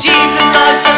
Jesus